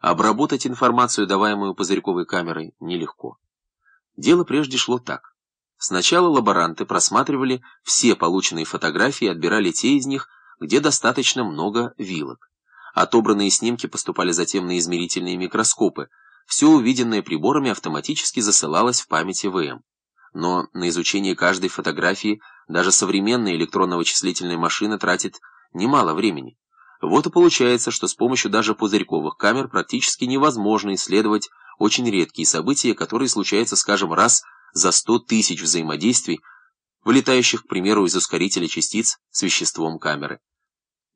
Обработать информацию, даваемую пузырьковой камерой, нелегко. Дело прежде шло так. Сначала лаборанты просматривали все полученные фотографии и отбирали те из них, где достаточно много вилок. Отобранные снимки поступали затем на измерительные микроскопы. Все увиденное приборами автоматически засылалось в память ИВМ. Но на изучение каждой фотографии даже современная электронно-вычислительная машина тратит немало времени. Вот и получается, что с помощью даже пузырьковых камер практически невозможно исследовать очень редкие события, которые случаются, скажем, раз за 100 тысяч взаимодействий, вылетающих, к примеру, из ускорителя частиц с веществом камеры.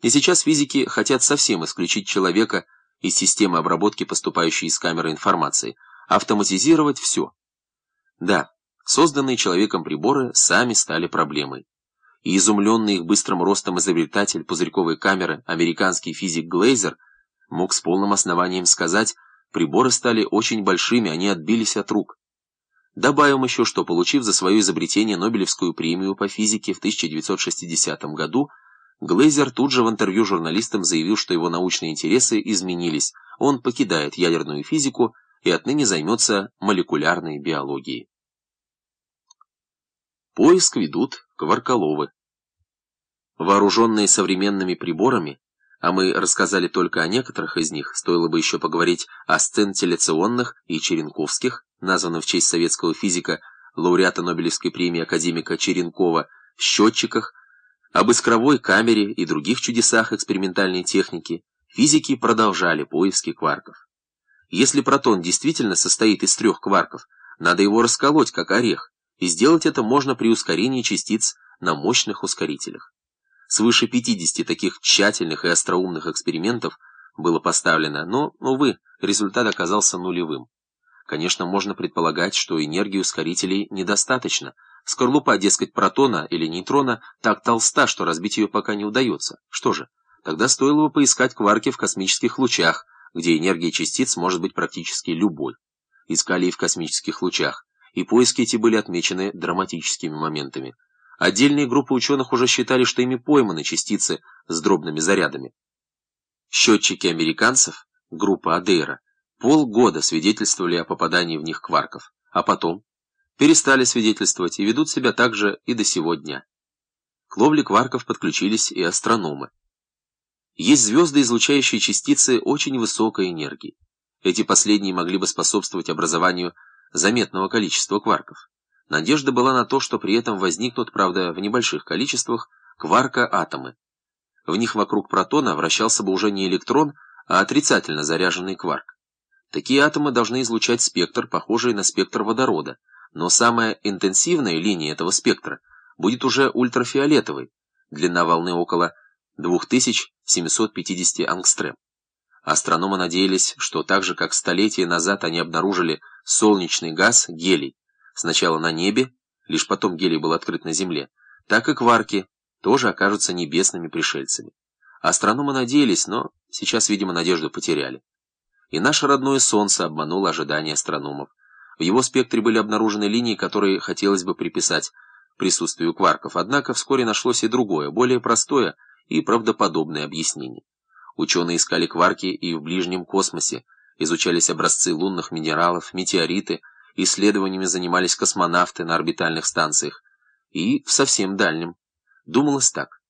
И сейчас физики хотят совсем исключить человека из системы обработки поступающей из камеры информации, автоматизировать все. Да, созданные человеком приборы сами стали проблемой и изумленный их быстрым ростом изобретатель пузырьковой камеры, американский физик Глейзер, мог с полным основанием сказать, приборы стали очень большими, они отбились от рук. Добавим еще, что, получив за свое изобретение Нобелевскую премию по физике в 1960 году, Глейзер тут же в интервью журналистам заявил, что его научные интересы изменились, он покидает ядерную физику и отныне займется молекулярной биологией. Поиск ведут Кварколовы. Вооруженные современными приборами, а мы рассказали только о некоторых из них, стоило бы еще поговорить о сцентиляционных и черенковских, названных в честь советского физика, лауреата Нобелевской премии академика Черенкова, счетчиках, об искровой камере и других чудесах экспериментальной техники, физики продолжали поиски кварков. Если протон действительно состоит из трех кварков, надо его расколоть, как орех, и сделать это можно при ускорении частиц на мощных ускорителях. Свыше 50 таких тщательных и остроумных экспериментов было поставлено, но, увы, результат оказался нулевым. Конечно, можно предполагать, что энергии ускорителей недостаточно. Скорлупа, дескать, протона или нейтрона так толста, что разбить ее пока не удается. Что же, тогда стоило бы поискать кварки в космических лучах, где энергия частиц может быть практически любой. Искали и в космических лучах и поиски эти были отмечены драматическими моментами. Отдельные группы ученых уже считали, что ими пойманы частицы с дробными зарядами. Счетчики американцев, группа Адейра, полгода свидетельствовали о попадании в них кварков, а потом перестали свидетельствовать и ведут себя так же и до сего дня. К ловле кварков подключились и астрономы. Есть звезды, излучающие частицы очень высокой энергии. Эти последние могли бы способствовать образованию заметного количества кварков. Надежда была на то, что при этом возникнут, правда, в небольших количествах, кварка-атомы. В них вокруг протона вращался бы уже не электрон, а отрицательно заряженный кварк. Такие атомы должны излучать спектр, похожий на спектр водорода, но самая интенсивная линия этого спектра будет уже ультрафиолетовой, длина волны около 2750 ангстрем. Астрономы надеялись, что так же, как столетия назад они обнаружили солнечный газ, гелий, сначала на небе, лишь потом гелий был открыт на Земле, так и кварки тоже окажутся небесными пришельцами. Астрономы надеялись, но сейчас, видимо, надежду потеряли. И наше родное Солнце обмануло ожидания астрономов. В его спектре были обнаружены линии, которые хотелось бы приписать присутствию кварков, однако вскоре нашлось и другое, более простое и правдоподобное объяснение. Ученые искали кварки и в ближнем космосе, изучались образцы лунных минералов, метеориты, исследованиями занимались космонавты на орбитальных станциях. И в совсем дальнем. Думалось так.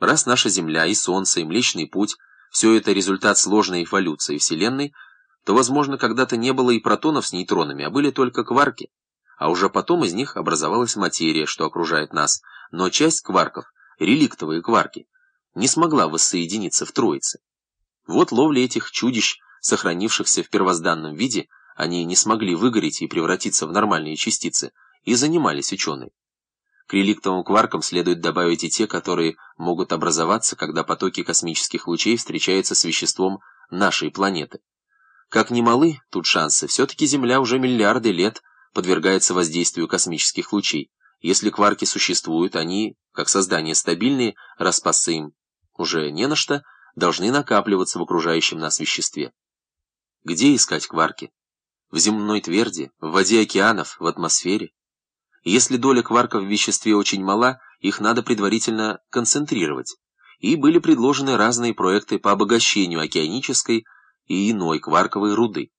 Раз наша Земля и Солнце, и Млечный Путь — все это результат сложной эволюции Вселенной, то, возможно, когда-то не было и протонов с нейтронами, а были только кварки. А уже потом из них образовалась материя, что окружает нас. Но часть кварков, реликтовые кварки, не смогла воссоединиться в Троице. Вот ловли этих чудищ, сохранившихся в первозданном виде, они не смогли выгореть и превратиться в нормальные частицы, и занимались ученые. К реликтовым кваркам следует добавить и те, которые могут образоваться, когда потоки космических лучей встречаются с веществом нашей планеты. Как ни малы тут шансы, все-таки Земля уже миллиарды лет подвергается воздействию космических лучей. Если кварки существуют, они, как создания стабильные, распасться им уже не на что, должны накапливаться в окружающем нас веществе. Где искать кварки? В земной тверди, в воде океанов, в атмосфере? Если доля кварков в веществе очень мала, их надо предварительно концентрировать. И были предложены разные проекты по обогащению океанической и иной кварковой руды.